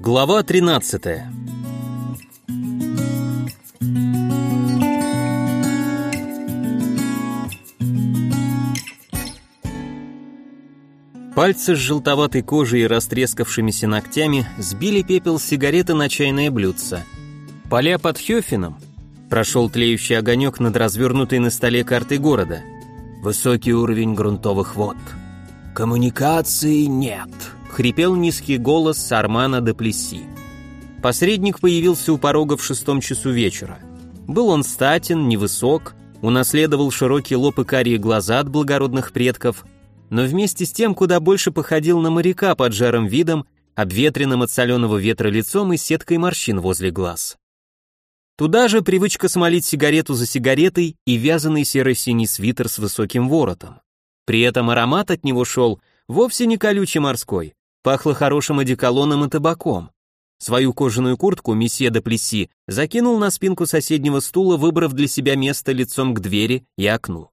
Глава 13 Пальцы с желтоватой кожей и растрескавшимися ногтями сбили пепел сигареты на чайное блюдце. Поля под Хёфеном. Прошел тлеющий огонек над развернутой на столе картой города. Высокий уровень грунтовых вод. Коммуникации нет хрипел низкий голос Армана де Плесси. Посредник появился у порога в шестом часу вечера. Был он статен, невысок, унаследовал широкий лоб и карие глаза от благородных предков, но вместе с тем куда больше походил на моряка под жаром видом, обветренным от соленого ветра лицом и сеткой морщин возле глаз. Туда же привычка смолить сигарету за сигаретой и вязаный серо-синий свитер с высоким воротом. При этом аромат от него шел вовсе не колючий морской, Пахло хорошим одеколоном и табаком. Свою кожаную куртку месье де Плесси закинул на спинку соседнего стула, выбрав для себя место лицом к двери и окну.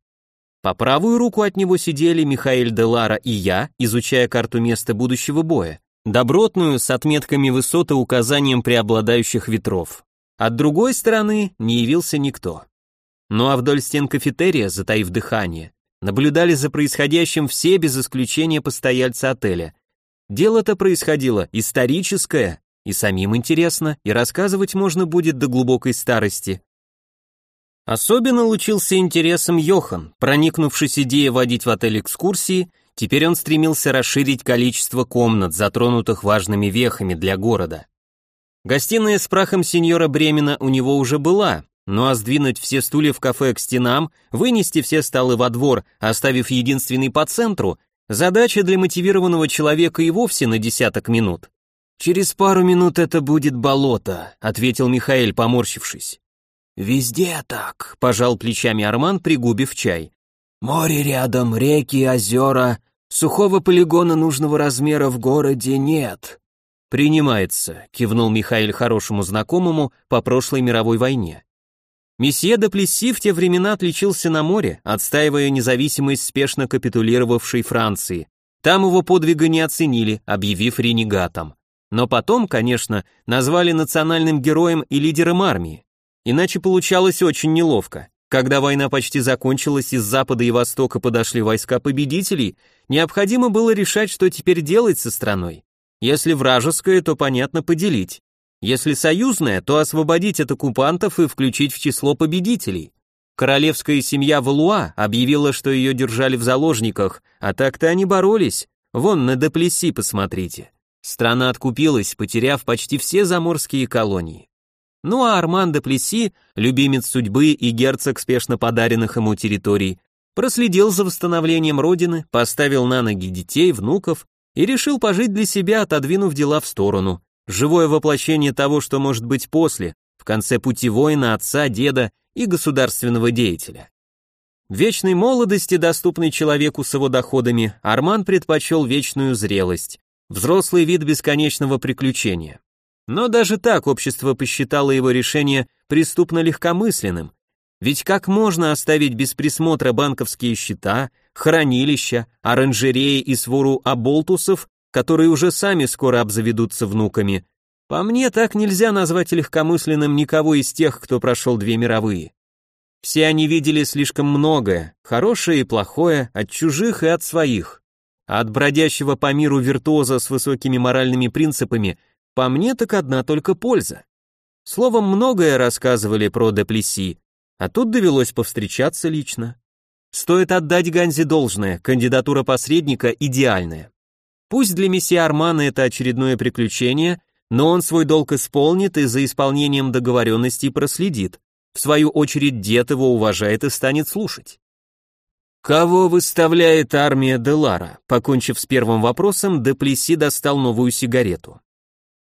По правую руку от него сидели Михаил де Лара и я, изучая карту места будущего боя, добротную, с отметками высоты и указанием преобладающих ветров. От другой стороны не явился никто. Ну а вдоль стен кафетерия, затаив дыхание, наблюдали за происходящим все без исключения постояльцы отеля, Дело-то происходило историческое, и самим интересно, и рассказывать можно будет до глубокой старости. Особенно лучился интересом Йохан, проникнувшись идеей водить в отель экскурсии, теперь он стремился расширить количество комнат, затронутых важными вехами для города. Гостиная с прахом сеньора Бремена у него уже была, ну а сдвинуть все стулья в кафе к стенам, вынести все столы во двор, оставив единственный по центру, Задача для мотивированного человека и вовсе на десяток минут. «Через пару минут это будет болото», — ответил Михаил, поморщившись. «Везде так», — пожал плечами Арман, пригубив чай. «Море рядом, реки, озера. Сухого полигона нужного размера в городе нет». «Принимается», — кивнул Михаил хорошему знакомому по прошлой мировой войне. Месье де Плесси в те времена отличился на море, отстаивая независимость спешно капитулировавшей Франции. Там его подвига не оценили, объявив ренегатом. Но потом, конечно, назвали национальным героем и лидером армии. Иначе получалось очень неловко. Когда война почти закончилась и с запада и востока подошли войска победителей, необходимо было решать, что теперь делать со страной. Если вражеское, то понятно поделить. Если союзная, то освободить от оккупантов и включить в число победителей. Королевская семья Валуа объявила, что ее держали в заложниках, а так-то они боролись. Вон на Деплеси посмотрите. Страна откупилась, потеряв почти все заморские колонии. Ну а Арман де любимец судьбы и герцог спешно подаренных ему территорий, проследил за восстановлением родины, поставил на ноги детей, внуков и решил пожить для себя, отодвинув дела в сторону живое воплощение того, что может быть после, в конце пути воина, отца, деда и государственного деятеля. Вечной молодости, доступной человеку с его доходами, Арман предпочел вечную зрелость, взрослый вид бесконечного приключения. Но даже так общество посчитало его решение преступно легкомысленным, ведь как можно оставить без присмотра банковские счета, хранилища, оранжереи и свору аболтусов которые уже сами скоро обзаведутся внуками. По мне, так нельзя назвать легкомысленным никого из тех, кто прошел две мировые. Все они видели слишком многое, хорошее и плохое, от чужих и от своих. От бродящего по миру виртуоза с высокими моральными принципами, по мне так одна только польза. Словом, многое рассказывали про Деплеси, а тут довелось повстречаться лично. Стоит отдать Ганзе должное, кандидатура посредника идеальная. Пусть для месье Армана это очередное приключение, но он свой долг исполнит и за исполнением договоренностей проследит. В свою очередь дед его уважает и станет слушать. «Кого выставляет армия Делара?» Покончив с первым вопросом, Деплеси достал новую сигарету.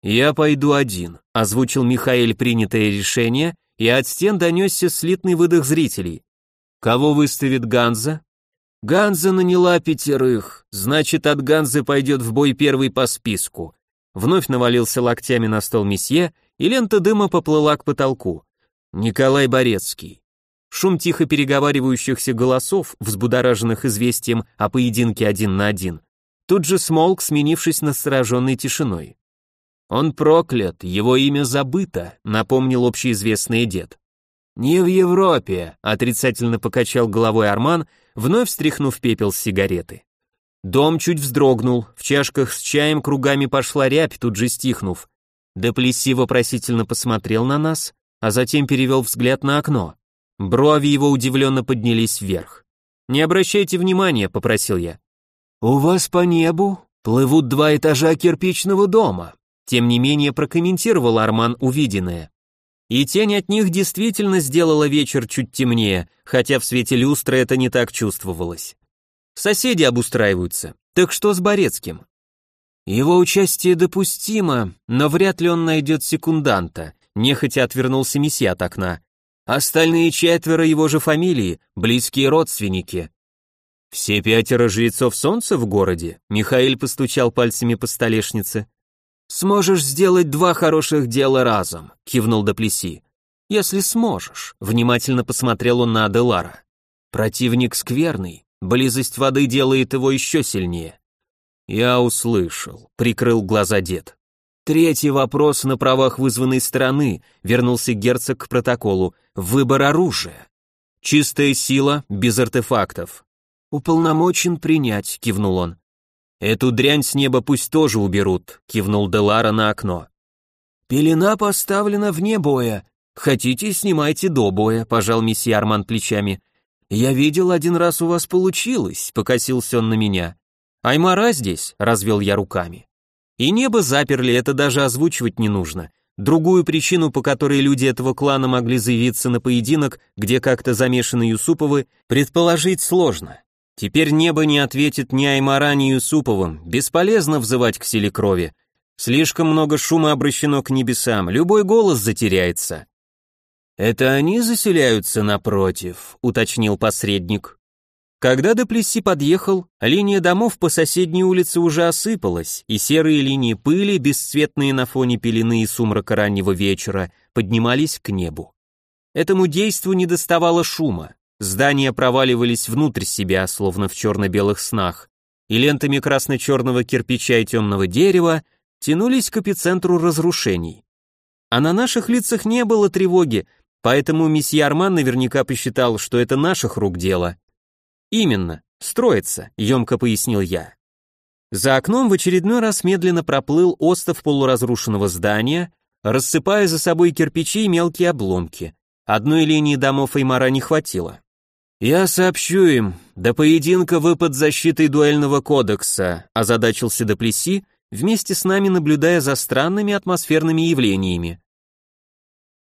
«Я пойду один», — озвучил Михаил принятое решение, и от стен донесся слитный выдох зрителей. «Кого выставит Ганза?» Ганза наняла пятерых, значит, от Ганзы пойдет в бой первый по списку. Вновь навалился локтями на стол месье, и лента дыма поплыла к потолку. Николай Борецкий. Шум тихо переговаривающихся голосов, взбудораженных известием о поединке один на один, тут же смолк, сменившись настороженной тишиной. Он проклят, его имя забыто, напомнил общеизвестный дед. Не в Европе, отрицательно покачал головой Арман, вновь встряхнув пепел с сигареты. Дом чуть вздрогнул, в чашках с чаем кругами пошла рябь, тут же стихнув. Деплесси вопросительно посмотрел на нас, а затем перевел взгляд на окно. Брови его удивленно поднялись вверх. «Не обращайте внимания», — попросил я. «У вас по небу плывут два этажа кирпичного дома», тем не менее прокомментировал Арман увиденное. И тень от них действительно сделала вечер чуть темнее, хотя в свете люстры это не так чувствовалось. Соседи обустраиваются. Так что с Борецким? Его участие допустимо, но вряд ли он найдет секунданта, нехотя отвернулся месье от окна. Остальные четверо его же фамилии, близкие родственники. Все пятеро жрецов солнца в городе, Михаил постучал пальцами по столешнице. Сможешь сделать два хороших дела разом, кивнул Доплеси. Если сможешь, внимательно посмотрел он на Аделара. Противник скверный, близость воды делает его еще сильнее. Я услышал, прикрыл глаза дед. Третий вопрос на правах вызванной стороны, вернулся герцог к протоколу, выбор оружия. Чистая сила, без артефактов. Уполномочен принять, кивнул он. Эту дрянь с неба пусть тоже уберут, кивнул Делара на окно. Пелена поставлена вне боя. Хотите, снимайте до боя, пожал месье Арман плечами. Я видел, один раз у вас получилось, покосился он на меня. Аймара здесь, развел я руками. И небо заперли, это даже озвучивать не нужно. Другую причину, по которой люди этого клана могли заявиться на поединок, где как-то замешаны Юсуповы, предположить сложно. Теперь небо не ответит ни Аймара, ни Юсуповым, бесполезно взывать к силе крови. Слишком много шума обращено к небесам, любой голос затеряется. «Это они заселяются напротив», — уточнил посредник. Когда до Плесси подъехал, линия домов по соседней улице уже осыпалась, и серые линии пыли, бесцветные на фоне пелены и сумрака раннего вечера, поднимались к небу. Этому действу не доставало шума. Здания проваливались внутрь себя, словно в черно-белых снах, и лентами красно-черного кирпича и темного дерева тянулись к эпицентру разрушений. А на наших лицах не было тревоги, поэтому месье Арман наверняка посчитал, что это наших рук дело, Именно, строится, емко пояснил я. За окном в очередной раз медленно проплыл остов полуразрушенного здания, рассыпая за собой кирпичи и мелкие обломки. Одной линии домов Эймара не хватило. «Я сообщу им, до поединка вы под защитой дуэльного кодекса», озадачился Доплеси, вместе с нами наблюдая за странными атмосферными явлениями.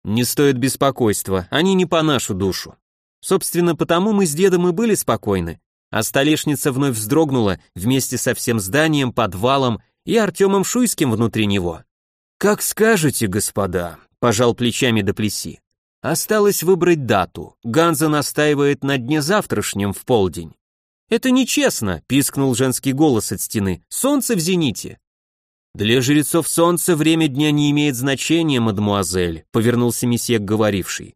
«Не стоит беспокойства, они не по нашу душу. Собственно, потому мы с дедом и были спокойны, а столешница вновь вздрогнула вместе со всем зданием, подвалом и Артемом Шуйским внутри него. «Как скажете, господа», — пожал плечами до плеси. «Осталось выбрать дату. Ганза настаивает на дне завтрашнем в полдень». «Это нечестно», — пискнул женский голос от стены. «Солнце в зените». «Для жрецов солнца время дня не имеет значения, мадмуазель», — повернулся месье говоривший.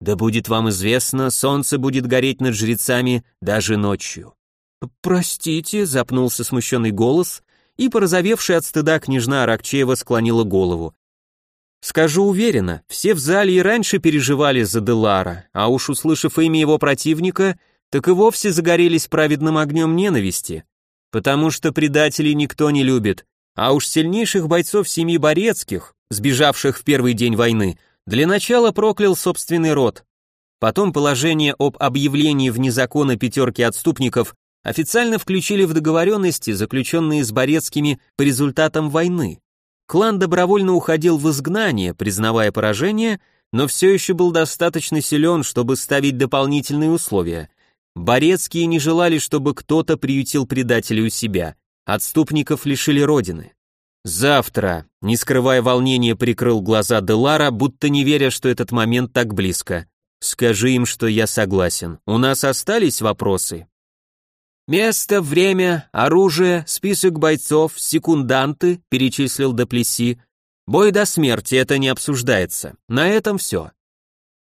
Да будет вам известно, солнце будет гореть над жрецами даже ночью. Простите, запнулся смущенный голос, и порозовевшая от стыда княжна Аракчеева склонила голову. Скажу уверенно, все в зале и раньше переживали за Делара, а уж услышав имя его противника, так и вовсе загорелись праведным огнем ненависти. Потому что предателей никто не любит, а уж сильнейших бойцов семьи Борецких, сбежавших в первый день войны, для начала проклял собственный род. Потом положение об объявлении вне закона пятерки отступников официально включили в договоренности, заключенные с Борецкими по результатам войны. Клан добровольно уходил в изгнание, признавая поражение, но все еще был достаточно силен, чтобы ставить дополнительные условия. Борецкие не желали, чтобы кто-то приютил предателей у себя, отступников лишили родины. Завтра, не скрывая волнения, прикрыл глаза Делара, будто не веря, что этот момент так близко. Скажи им, что я согласен. У нас остались вопросы. Место, время, оружие, список бойцов, секунданты, перечислил Деплеси. Бой до смерти, это не обсуждается. На этом все.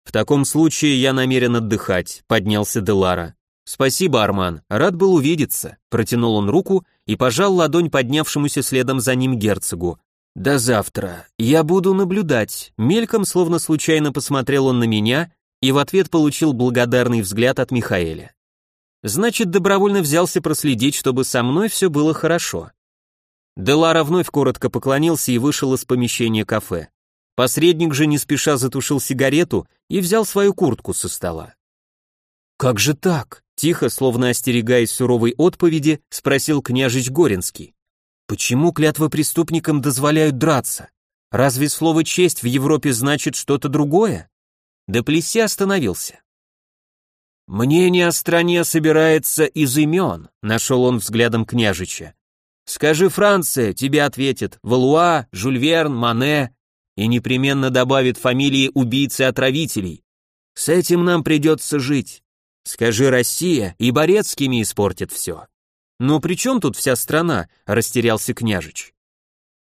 В таком случае я намерен отдыхать, поднялся Делара. «Спасибо, Арман, рад был увидеться», — протянул он руку и пожал ладонь поднявшемуся следом за ним герцогу. «До завтра. Я буду наблюдать». Мельком, словно случайно посмотрел он на меня и в ответ получил благодарный взгляд от Михаэля. Значит, добровольно взялся проследить, чтобы со мной все было хорошо. Делара вновь коротко поклонился и вышел из помещения кафе. Посредник же не спеша затушил сигарету и взял свою куртку со стола. «Как же так?» — тихо, словно остерегаясь суровой отповеди, спросил княжич Горинский. «Почему клятва преступникам дозволяют драться? Разве слово «честь» в Европе значит что-то другое?» Деплесси остановился. «Мнение о стране собирается из имен», — нашел он взглядом княжича. «Скажи Франция, тебе ответит Валуа, Жюль Верн, Мане, и непременно добавит фамилии убийцы-отравителей. С этим нам придется жить. Скажи Россия, и Борецкими испортит все». «Но при чем тут вся страна?» — растерялся княжич.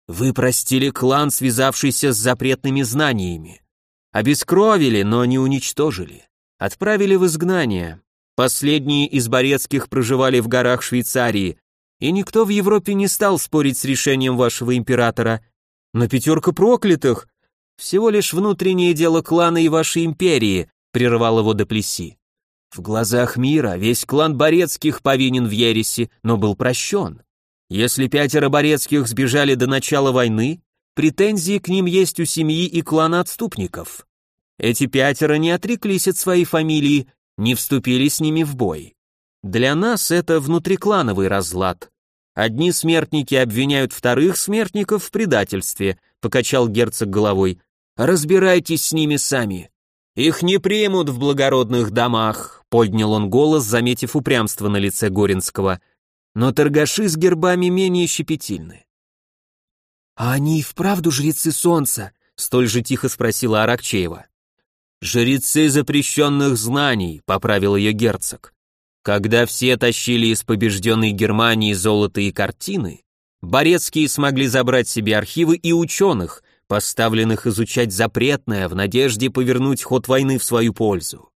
«Вы простили клан, связавшийся с запретными знаниями. Обескровили, но не уничтожили отправили в изгнание. Последние из Борецких проживали в горах Швейцарии, и никто в Европе не стал спорить с решением вашего императора. Но пятерка проклятых — всего лишь внутреннее дело клана и вашей империи, прервал его Деплеси. В глазах мира весь клан Борецких повинен в ереси, но был прощен. Если пятеро Борецких сбежали до начала войны, претензии к ним есть у семьи и клана отступников. Эти пятеро не отреклись от своей фамилии, не вступили с ними в бой. Для нас это внутриклановый разлад. Одни смертники обвиняют вторых смертников в предательстве, покачал герцог головой. Разбирайтесь с ними сами. Их не примут в благородных домах, поднял он голос, заметив упрямство на лице Горинского. Но торгаши с гербами менее щепетильны. А они и вправду жрецы солнца? столь же тихо спросила Аракчеева. «Жрецы запрещенных знаний», — поправил ее герцог. Когда все тащили из побежденной Германии золото и картины, Борецкие смогли забрать себе архивы и ученых, поставленных изучать запретное в надежде повернуть ход войны в свою пользу.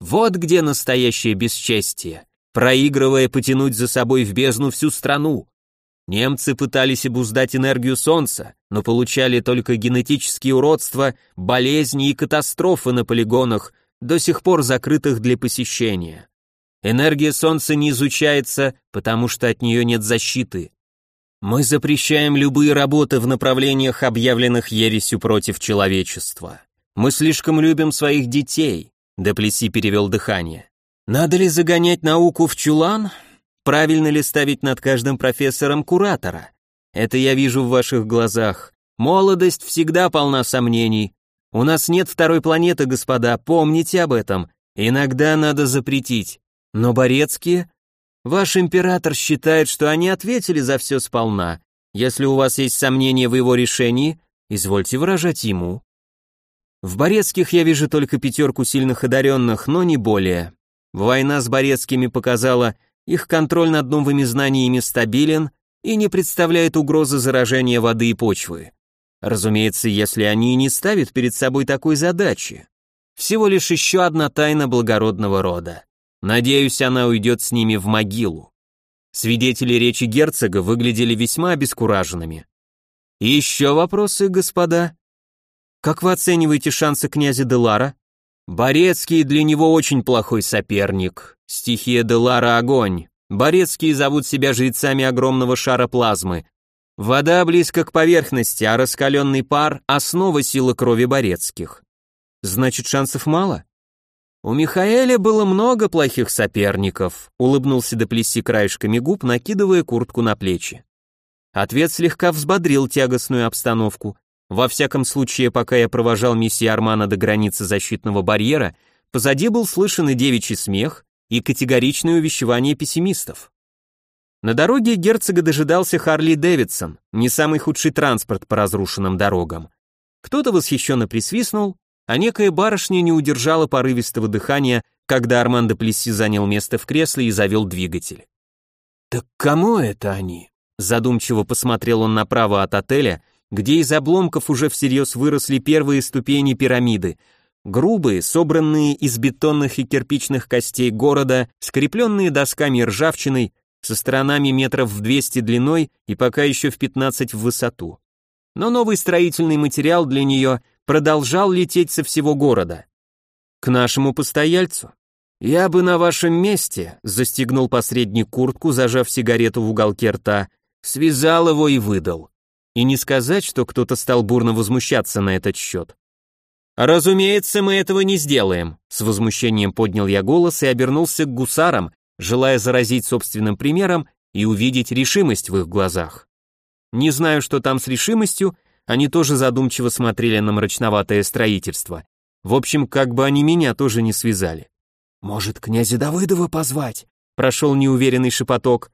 Вот где настоящее бесчестие, проигрывая потянуть за собой в бездну всю страну, Немцы пытались обуздать энергию Солнца, но получали только генетические уродства, болезни и катастрофы на полигонах, до сих пор закрытых для посещения. Энергия Солнца не изучается, потому что от нее нет защиты. Мы запрещаем любые работы в направлениях, объявленных ересью против человечества. Мы слишком любим своих детей, Деплеси перевел дыхание. Надо ли загонять науку в чулан? Правильно ли ставить над каждым профессором куратора? Это я вижу в ваших глазах. Молодость всегда полна сомнений. У нас нет второй планеты, господа, помните об этом. Иногда надо запретить. Но Борецкие... Ваш император считает, что они ответили за все сполна. Если у вас есть сомнения в его решении, извольте выражать ему. В Борецких я вижу только пятерку сильных одаренных, но не более. Война с Борецкими показала, их контроль над новыми знаниями стабилен и не представляет угрозы заражения воды и почвы. Разумеется, если они не ставят перед собой такой задачи. Всего лишь еще одна тайна благородного рода. Надеюсь, она уйдет с ними в могилу. Свидетели речи герцога выглядели весьма обескураженными. еще вопросы, господа? Как вы оцениваете шансы князя Делара? Борецкий для него очень плохой соперник. Стихия Делара огонь. Борецкие зовут себя жрецами огромного шара плазмы. Вода близко к поверхности, а раскаленный пар – основа силы крови Борецких. Значит, шансов мало? У Михаэля было много плохих соперников, улыбнулся Деплесси краешками губ, накидывая куртку на плечи. Ответ слегка взбодрил тягостную обстановку. Во всяком случае, пока я провожал миссии Армана до границы защитного барьера, позади был слышен и девичий смех, и категоричное увещевание пессимистов. На дороге герцога дожидался Харли Дэвидсон, не самый худший транспорт по разрушенным дорогам. Кто-то восхищенно присвистнул, а некая барышня не удержала порывистого дыхания, когда Армандо Плесси занял место в кресле и завел двигатель. «Так кому это они?» Задумчиво посмотрел он направо от отеля, где из обломков уже всерьез выросли первые ступени пирамиды, грубые, собранные из бетонных и кирпичных костей города, скрепленные досками ржавчиной, со сторонами метров в 200 длиной и пока еще в 15 в высоту. но новый строительный материал для нее продолжал лететь со всего города. К нашему постояльцу. Я бы на вашем месте, застегнул посредник куртку, зажав сигарету в уголке рта, связал его и выдал. И не сказать, что кто-то стал бурно возмущаться на этот счет. «Разумеется, мы этого не сделаем», — с возмущением поднял я голос и обернулся к гусарам, желая заразить собственным примером и увидеть решимость в их глазах. Не знаю, что там с решимостью, они тоже задумчиво смотрели на мрачноватое строительство. В общем, как бы они меня тоже не связали. «Может, князя Давыдова позвать?» — прошел неуверенный шепоток.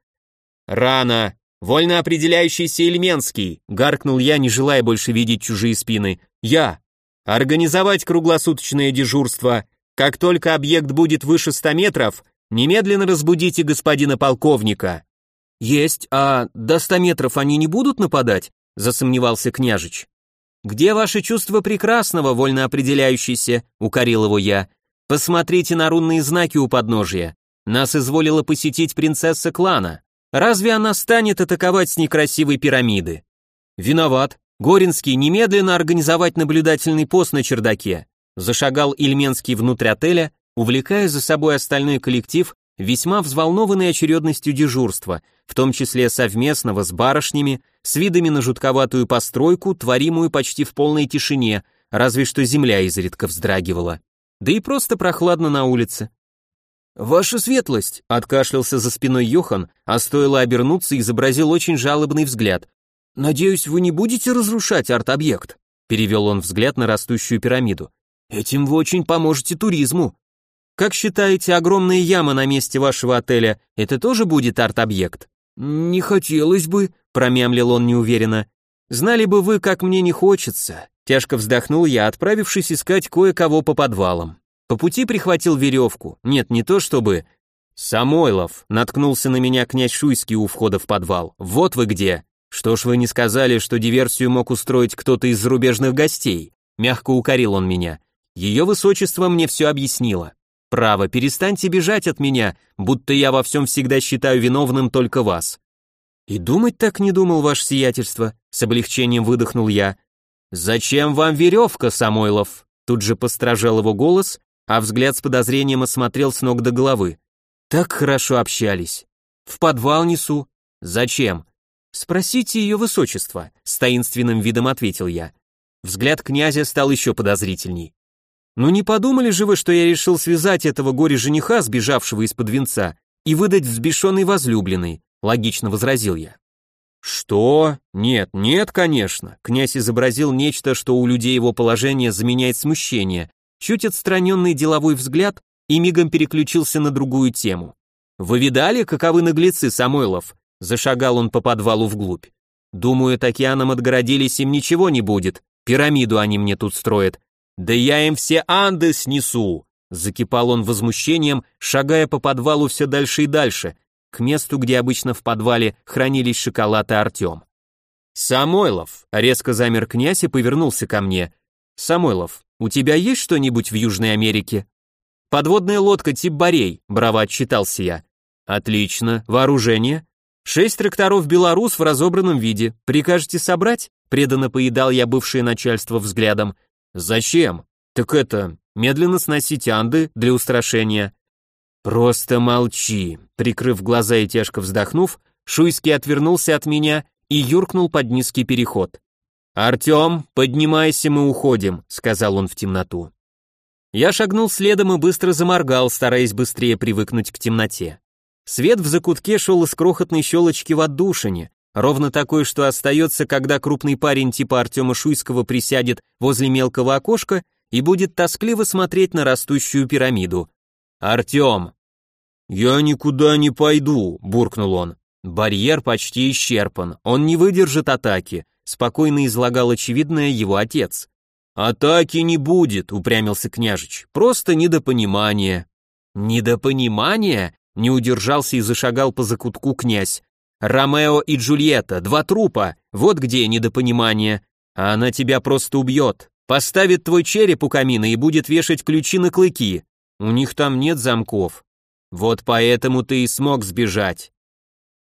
«Рано! Вольно определяющийся Ильменский!» — гаркнул я, не желая больше видеть чужие спины. «Я! Организовать круглосуточное дежурство. Как только объект будет выше ста метров, немедленно разбудите господина полковника». «Есть, а до ста метров они не будут нападать?» — засомневался княжич. «Где ваше чувство прекрасного, вольно определяющееся?» — укорил его я. «Посмотрите на рунные знаки у подножия. Нас изволила посетить принцесса клана. Разве она станет атаковать с некрасивой пирамиды?» «Виноват. Горинский немедленно организовать наблюдательный пост на чердаке. Зашагал Ильменский внутрь отеля, увлекая за собой остальной коллектив, весьма взволнованный очередностью дежурства, в том числе совместного с барышнями, с видами на жутковатую постройку, творимую почти в полной тишине, разве что земля изредка вздрагивала. Да и просто прохладно на улице. «Ваша светлость!» — откашлялся за спиной Йохан, а стоило обернуться, изобразил очень жалобный взгляд. «Надеюсь, вы не будете разрушать арт-объект?» Перевел он взгляд на растущую пирамиду. «Этим вы очень поможете туризму». «Как считаете, огромная яма на месте вашего отеля — это тоже будет арт-объект?» «Не хотелось бы», — промямлил он неуверенно. «Знали бы вы, как мне не хочется». Тяжко вздохнул я, отправившись искать кое-кого по подвалам. По пути прихватил веревку. Нет, не то чтобы... «Самойлов!» — наткнулся на меня князь Шуйский у входа в подвал. «Вот вы где!» «Что ж вы не сказали, что диверсию мог устроить кто-то из зарубежных гостей?» Мягко укорил он меня. Ее высочество мне все объяснило. Право, перестаньте бежать от меня, будто я во всем всегда считаю виновным только вас. И думать так не думал, ваше сиятельство, с облегчением выдохнул я. Зачем вам веревка, Самойлов? Тут же постражал его голос, а взгляд с подозрением осмотрел с ног до головы. Так хорошо общались. В подвал несу. Зачем? «Спросите ее высочество», — с таинственным видом ответил я. Взгляд князя стал еще подозрительней. «Ну не подумали же вы, что я решил связать этого горе-жениха, сбежавшего из-под венца, и выдать взбешенный возлюбленный?» — логично возразил я. «Что? Нет, нет, конечно!» Князь изобразил нечто, что у людей его положения заменяет смущение, чуть отстраненный деловой взгляд и мигом переключился на другую тему. «Вы видали, каковы наглецы, Самойлов? Зашагал он по подвалу вглубь. Думаю, от океаном отгородились, им ничего не будет. Пирамиду они мне тут строят. Да я им все Анды снесу. Закипал он возмущением, шагая по подвалу все дальше и дальше, к месту, где обычно в подвале хранились шоколад и Артем. «Самойлов!» — резко замер князь и повернулся ко мне. «Самойлов, у тебя есть что-нибудь в Южной Америке?» «Подводная лодка тип Борей», — браво отчитался я. «Отлично. Вооружение?» Шесть тракторов «Беларус» в разобранном виде. Прикажете собрать? Преданно поедал я бывшее начальство взглядом. Зачем? Так это, медленно сносить анды для устрашения. Просто молчи. Прикрыв глаза и тяжко вздохнув, Шуйский отвернулся от меня и юркнул под низкий переход. «Артем, поднимайся, мы уходим», — сказал он в темноту. Я шагнул следом и быстро заморгал, стараясь быстрее привыкнуть к темноте. Свет в закутке шел из крохотной щелочки в отдушине, ровно такой, что остается, когда крупный парень типа Артема Шуйского присядет возле мелкого окошка и будет тоскливо смотреть на растущую пирамиду. «Артем!» «Я никуда не пойду», — буркнул он. «Барьер почти исчерпан, он не выдержит атаки», — спокойно излагал очевидное его отец. «Атаки не будет», — упрямился княжич, — «просто недопонимание». «Недопонимание?» Не удержался и зашагал по закутку князь. «Ромео и Джульетта, два трупа, вот где недопонимание. А она тебя просто убьет. Поставит твой череп у камина и будет вешать ключи на клыки. У них там нет замков. Вот поэтому ты и смог сбежать».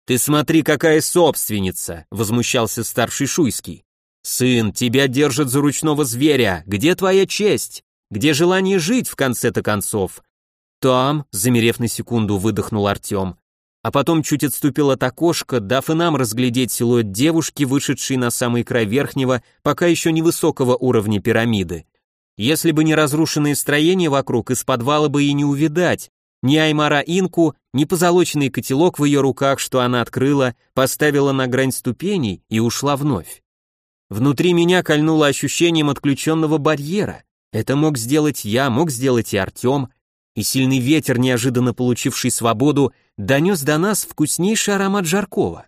«Ты смотри, какая собственница!» — возмущался старший Шуйский. «Сын, тебя держат за ручного зверя, где твоя честь? Где желание жить в конце-то концов?» «Там», замерев на секунду, выдохнул Артем. А потом чуть отступил от окошка, дав и нам разглядеть силуэт девушки, вышедшей на самый край верхнего, пока еще невысокого уровня пирамиды. Если бы не разрушенные строения вокруг, из подвала бы и не увидать, ни Аймара Инку, ни позолоченный котелок в ее руках, что она открыла, поставила на грань ступеней и ушла вновь. Внутри меня кольнуло ощущением отключенного барьера. Это мог сделать я, мог сделать и Артем, и сильный ветер, неожиданно получивший свободу, донес до нас вкуснейший аромат жаркого.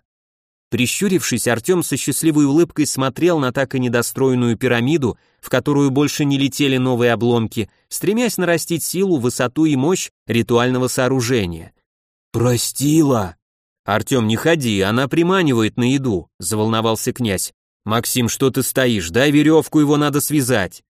Прищурившись, Артем со счастливой улыбкой смотрел на так и недостроенную пирамиду, в которую больше не летели новые обломки, стремясь нарастить силу, высоту и мощь ритуального сооружения. «Простила!» «Артем, не ходи, она приманивает на еду», — заволновался князь. «Максим, что ты стоишь? Дай веревку, его надо связать».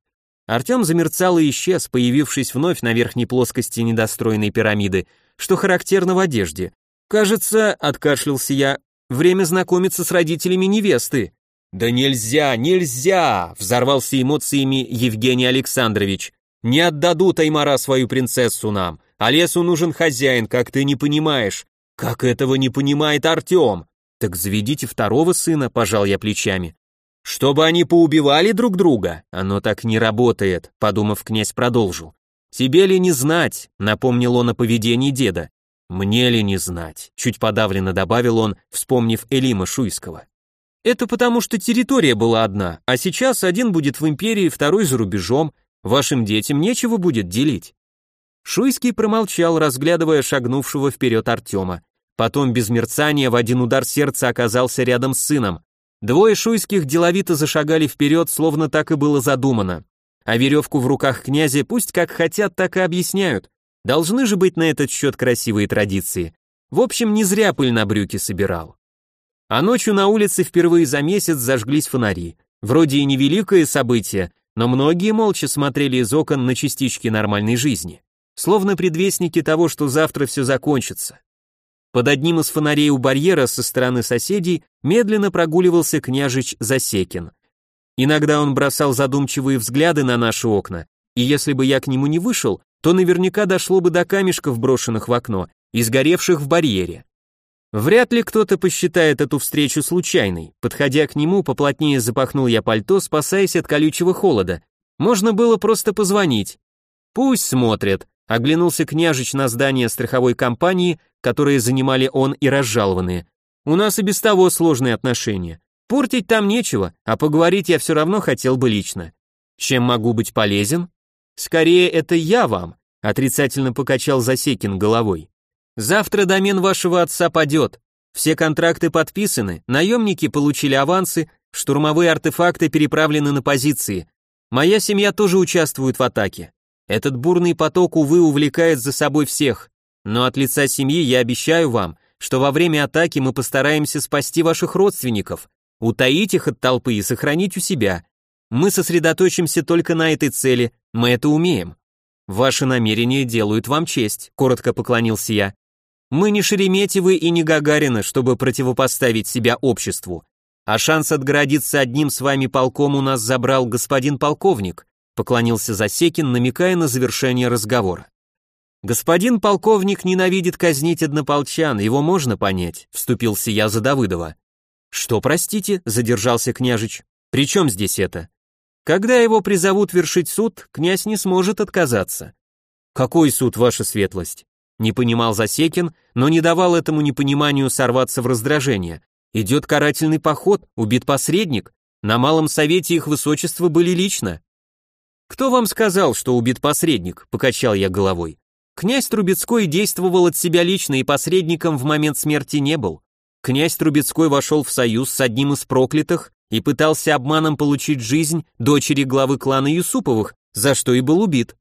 Артем замерцал и исчез, появившись вновь на верхней плоскости недостроенной пирамиды, что характерно в одежде. «Кажется», — откашлялся я, Время знакомиться с родителями невесты. Да нельзя, нельзя, взорвался эмоциями Евгений Александрович. Не отдадут Аймара свою принцессу нам, а лесу нужен хозяин, как ты не понимаешь. Как этого не понимает Артем? Так заведите второго сына, пожал я плечами. Чтобы они поубивали друг друга? Оно так не работает, подумав, князь продолжил. Тебе ли не знать, напомнил он о поведении деда. «Мне ли не знать?» — чуть подавленно добавил он, вспомнив Элима Шуйского. «Это потому, что территория была одна, а сейчас один будет в империи, второй за рубежом. Вашим детям нечего будет делить». Шуйский промолчал, разглядывая шагнувшего вперед Артема. Потом без мерцания в один удар сердца оказался рядом с сыном. Двое шуйских деловито зашагали вперед, словно так и было задумано. А веревку в руках князя пусть как хотят, так и объясняют. Должны же быть на этот счет красивые традиции. В общем, не зря пыль на брюки собирал. А ночью на улице впервые за месяц зажглись фонари. Вроде и невеликое событие, но многие молча смотрели из окон на частички нормальной жизни. Словно предвестники того, что завтра все закончится. Под одним из фонарей у барьера со стороны соседей медленно прогуливался княжич Засекин. Иногда он бросал задумчивые взгляды на наши окна, и если бы я к нему не вышел, то наверняка дошло бы до камешков, брошенных в окно, и сгоревших в барьере. Вряд ли кто-то посчитает эту встречу случайной. Подходя к нему, поплотнее запахнул я пальто, спасаясь от колючего холода. Можно было просто позвонить. Пусть смотрят. Оглянулся княжич на здание страховой компании, которые занимали он и разжалованные. У нас и без того сложные отношения. Портить там нечего, а поговорить я все равно хотел бы лично. Чем могу быть полезен? Скорее, это я вам, отрицательно покачал Засекин головой. Завтра домен вашего отца падет. Все контракты подписаны, наемники получили авансы, штурмовые артефакты переправлены на позиции. Моя семья тоже участвует в атаке. Этот бурный поток, увы, увлекает за собой всех. Но от лица семьи я обещаю вам, что во время атаки мы постараемся спасти ваших родственников, утаить их от толпы и сохранить у себя. Мы сосредоточимся только на этой цели, мы это умеем. Ваши намерения делают вам честь, коротко поклонился я. Мы не Шереметьевы и не Гагарины, чтобы противопоставить себя обществу. А шанс отгородиться одним с вами полком у нас забрал господин полковник, поклонился Засекин, намекая на завершение разговора. Господин полковник ненавидит казнить однополчан, его можно понять, вступился я за Давыдова. Что, простите, задержался княжич. При чем здесь это? Когда его призовут вершить суд, князь не сможет отказаться. Какой суд, ваша светлость? Не понимал Засекин, но не давал этому непониманию сорваться в раздражение. Идет карательный поход, убит посредник. На малом совете их высочества были лично. Кто вам сказал, что убит посредник? Покачал я головой. Князь Трубецкой действовал от себя лично и посредником в момент смерти не был. Князь Трубецкой вошел в союз с одним из проклятых и пытался обманом получить жизнь дочери главы клана Юсуповых, за что и был убит.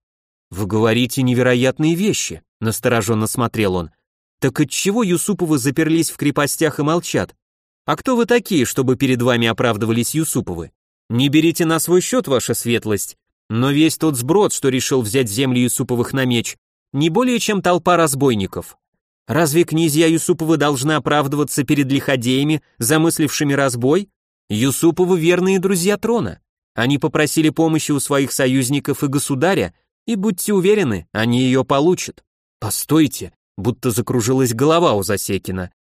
Вы говорите невероятные вещи, настороженно смотрел он. Так отчего Юсуповы заперлись в крепостях и молчат? А кто вы такие, чтобы перед вами оправдывались Юсуповы? Не берите на свой счет, ваша светлость, но весь тот сброд, что решил взять земли Юсуповых на меч, не более чем толпа разбойников. Разве князья Юсуповы должны оправдываться перед лиходеями, замыслившими разбой? Юсуповы верные друзья трона. Они попросили помощи у своих союзников и государя, и будьте уверены, они ее получат. Постойте, будто закружилась голова у Засекина.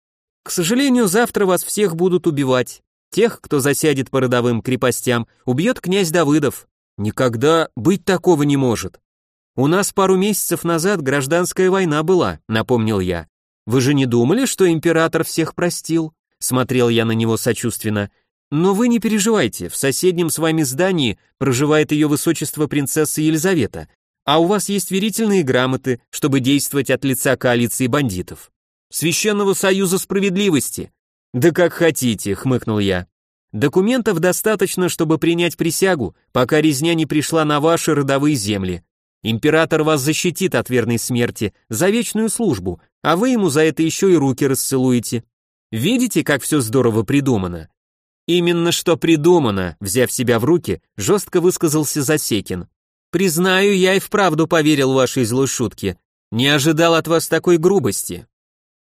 К сожалению, завтра вас всех будут убивать. Тех, кто засядет по родовым крепостям, убьет князь Давыдов. Никогда быть такого не может. У нас пару месяцев назад гражданская война была, напомнил я. Вы же не думали, что император всех простил? Смотрел я на него сочувственно. Но вы не переживайте, в соседнем с вами здании проживает ее высочество принцесса Елизавета, а у вас есть верительные грамоты, чтобы действовать от лица коалиции бандитов. Священного союза справедливости. Да как хотите, хмыкнул я. Документов достаточно, чтобы принять присягу, пока резня не пришла на ваши родовые земли. Император вас защитит от верной смерти за вечную службу, а вы ему за это еще и руки расцелуете. Видите, как все здорово придумано? Именно что придумано, взяв себя в руки, жестко высказался Засекин. Признаю, я и вправду поверил вашей злой шутке. Не ожидал от вас такой грубости.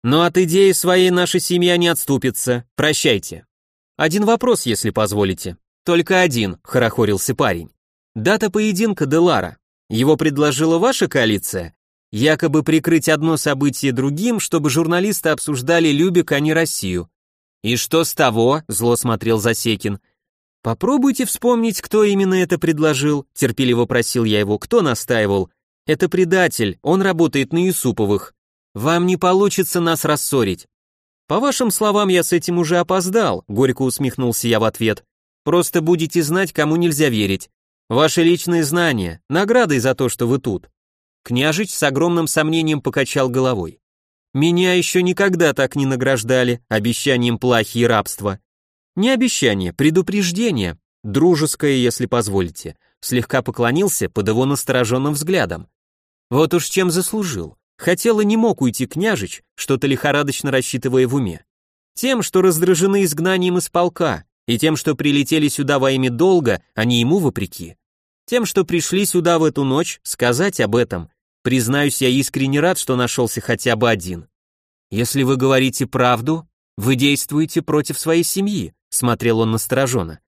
Но от идеи своей наша семья не отступится. Прощайте. Один вопрос, если позволите. Только один, хорохорился парень. Дата поединка Делара. Его предложила ваша коалиция? Якобы прикрыть одно событие другим, чтобы журналисты обсуждали Любик, а не Россию. И что с того? Зло смотрел Засекин. Попробуйте вспомнить, кто именно это предложил, терпеливо просил я его, кто настаивал. Это предатель, он работает на Юсуповых. Вам не получится нас рассорить. По вашим словам, я с этим уже опоздал, горько усмехнулся я в ответ. Просто будете знать, кому нельзя верить. Ваши личные знания, наградой за то, что вы тут. Княжич с огромным сомнением покачал головой. Меня еще никогда так не награждали обещанием плахи и рабства. Не обещание, предупреждение, дружеское, если позволите. Слегка поклонился под его настороженным взглядом. Вот уж чем заслужил. Хотел и не мог уйти княжич, что-то лихорадочно рассчитывая в уме. Тем, что раздражены изгнанием из полка, и тем, что прилетели сюда во имя долга, а не ему вопреки. Тем, что пришли сюда в эту ночь, сказать об этом. Признаюсь, я искренне рад, что нашелся хотя бы один. Если вы говорите правду, вы действуете против своей семьи, смотрел он настороженно.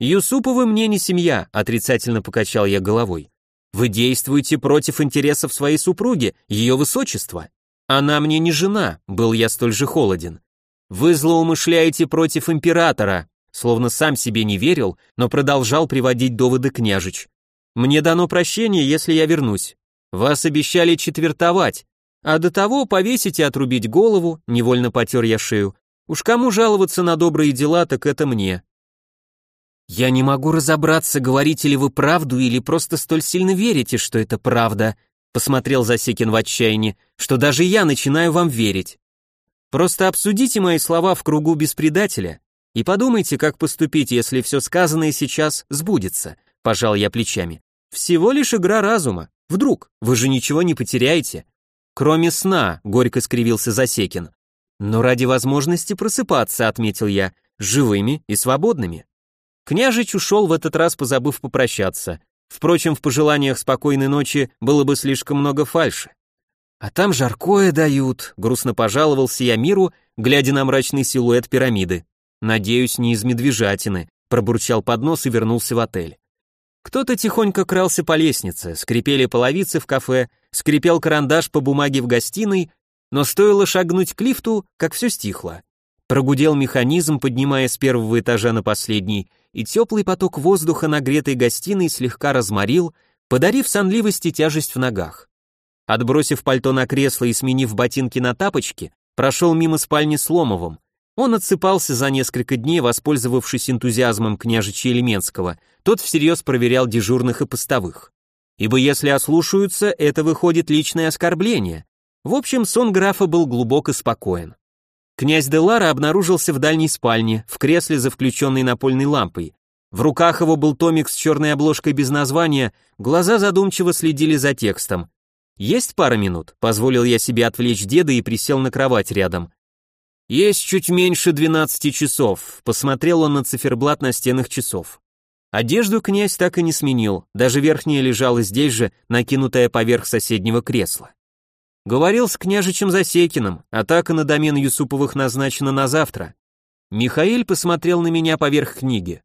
Юсуповы мне не семья, отрицательно покачал я головой. Вы действуете против интересов своей супруги, ее высочества. Она мне не жена, был я столь же холоден. Вы злоумышляете против императора, словно сам себе не верил, но продолжал приводить доводы княжич. Мне дано прощение, если я вернусь. Вас обещали четвертовать, а до того повесить и отрубить голову, невольно потер я шею. Уж кому жаловаться на добрые дела, так это мне. Я не могу разобраться, говорите ли вы правду или просто столь сильно верите, что это правда, посмотрел Засекин в отчаянии, что даже я начинаю вам верить. Просто обсудите мои слова в кругу без предателя, и подумайте, как поступить, если все сказанное сейчас сбудется, пожал я плечами. Всего лишь игра разума. Вдруг, вы же ничего не потеряете. Кроме сна, горько скривился Засекин. Но ради возможности просыпаться, отметил я, живыми и свободными. Княжич ушел в этот раз, позабыв попрощаться. Впрочем, в пожеланиях спокойной ночи было бы слишком много фальши. А там жаркое дают, грустно пожаловался я миру, глядя на мрачный силуэт пирамиды. Надеюсь, не из медвежатины, пробурчал под нос и вернулся в отель. Кто-то тихонько крался по лестнице, скрипели половицы в кафе, скрипел карандаш по бумаге в гостиной, но стоило шагнуть к лифту, как все стихло. Прогудел механизм, поднимая с первого этажа на последний, и теплый поток воздуха нагретой гостиной слегка разморил, подарив сонливости тяжесть в ногах. Отбросив пальто на кресло и сменив ботинки на тапочки, прошел мимо спальни с Ломовым, он отсыпался за несколько дней, воспользовавшись энтузиазмом княжича Елеменского, тот всерьез проверял дежурных и постовых. Ибо если ослушаются, это выходит личное оскорбление. В общем, сон графа был глубоко спокоен. Князь Делара обнаружился в дальней спальне, в кресле за включенной напольной лампой. В руках его был томик с черной обложкой без названия, глаза задумчиво следили за текстом. «Есть пара минут?» — позволил я себе отвлечь деда и присел на кровать рядом. Есть чуть меньше двенадцати часов, посмотрел он на циферблат на стенах часов. Одежду князь так и не сменил, даже верхняя лежала здесь же, накинутая поверх соседнего кресла. Говорил с княжичем Засекиным, атака на домен Юсуповых назначена на завтра. Михаил посмотрел на меня поверх книги.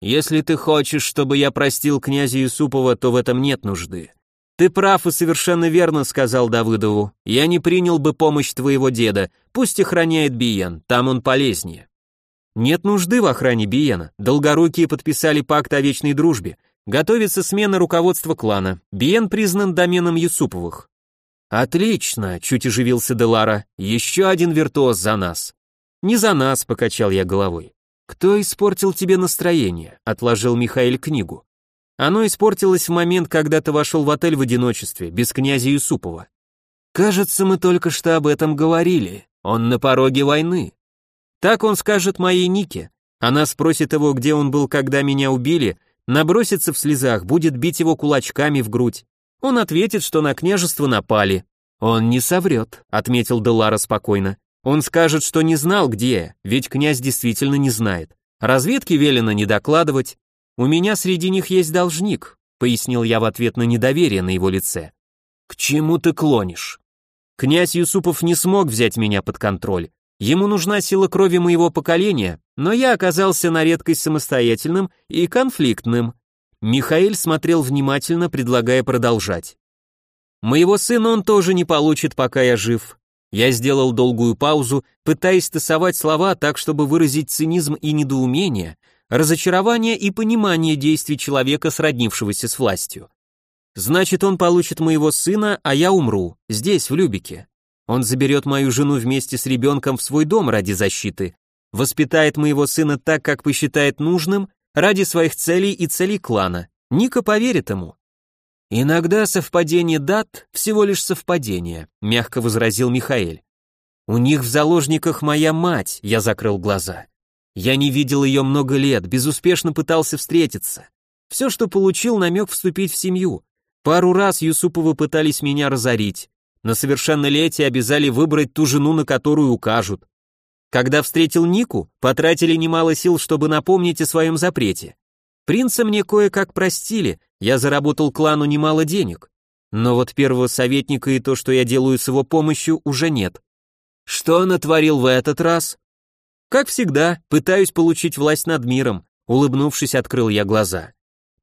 «Если ты хочешь, чтобы я простил князя Юсупова, то в этом нет нужды. Ты прав и совершенно верно сказал Давыдову. Я не принял бы помощь твоего деда. Пусть охраняет Биен, там он полезнее. Нет нужды в охране Биена. Долгорукие подписали пакт о вечной дружбе. Готовится смена руководства клана. Биен признан доменом Юсуповых. Отлично, чуть оживился Делара. Еще один виртуоз за нас. Не за нас, покачал я головой. Кто испортил тебе настроение? Отложил Михаил книгу. Оно испортилось в момент, когда ты вошел в отель в одиночестве, без князя Юсупова. Кажется, мы только что об этом говорили. Он на пороге войны. Так он скажет моей Нике. Она спросит его, где он был, когда меня убили, набросится в слезах, будет бить его кулачками в грудь. Он ответит, что на княжество напали. Он не соврет, отметил Делара спокойно. Он скажет, что не знал, где ведь князь действительно не знает. Разведке велено не докладывать. У меня среди них есть должник, пояснил я в ответ на недоверие на его лице. К чему ты клонишь? Князь Юсупов не смог взять меня под контроль. Ему нужна сила крови моего поколения, но я оказался на редкость самостоятельным и конфликтным. Михаил смотрел внимательно, предлагая продолжать. Моего сына он тоже не получит, пока я жив. Я сделал долгую паузу, пытаясь тасовать слова так, чтобы выразить цинизм и недоумение, разочарование и понимание действий человека, сроднившегося с властью. Значит, он получит моего сына, а я умру, здесь, в Любике. Он заберет мою жену вместе с ребенком в свой дом ради защиты, воспитает моего сына так, как посчитает нужным, ради своих целей и целей клана. Ника поверит ему. Иногда совпадение дат всего лишь совпадение, мягко возразил Михаил. У них в заложниках моя мать, я закрыл глаза. Я не видел ее много лет, безуспешно пытался встретиться. Все, что получил, намек вступить в семью. Пару раз Юсуповы пытались меня разорить. На совершеннолетие обязали выбрать ту жену, на которую укажут. Когда встретил Нику, потратили немало сил, чтобы напомнить о своем запрете. Принца мне кое-как простили, я заработал клану немало денег. Но вот первого советника и то, что я делаю с его помощью, уже нет. Что натворил в этот раз? Как всегда, пытаюсь получить власть над миром, улыбнувшись, открыл я глаза.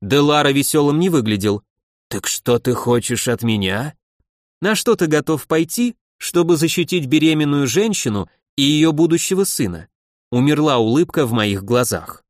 Делара веселым не выглядел. «Так что ты хочешь от меня?» На что ты готов пойти, чтобы защитить беременную женщину и ее будущего сына? Умерла улыбка в моих глазах.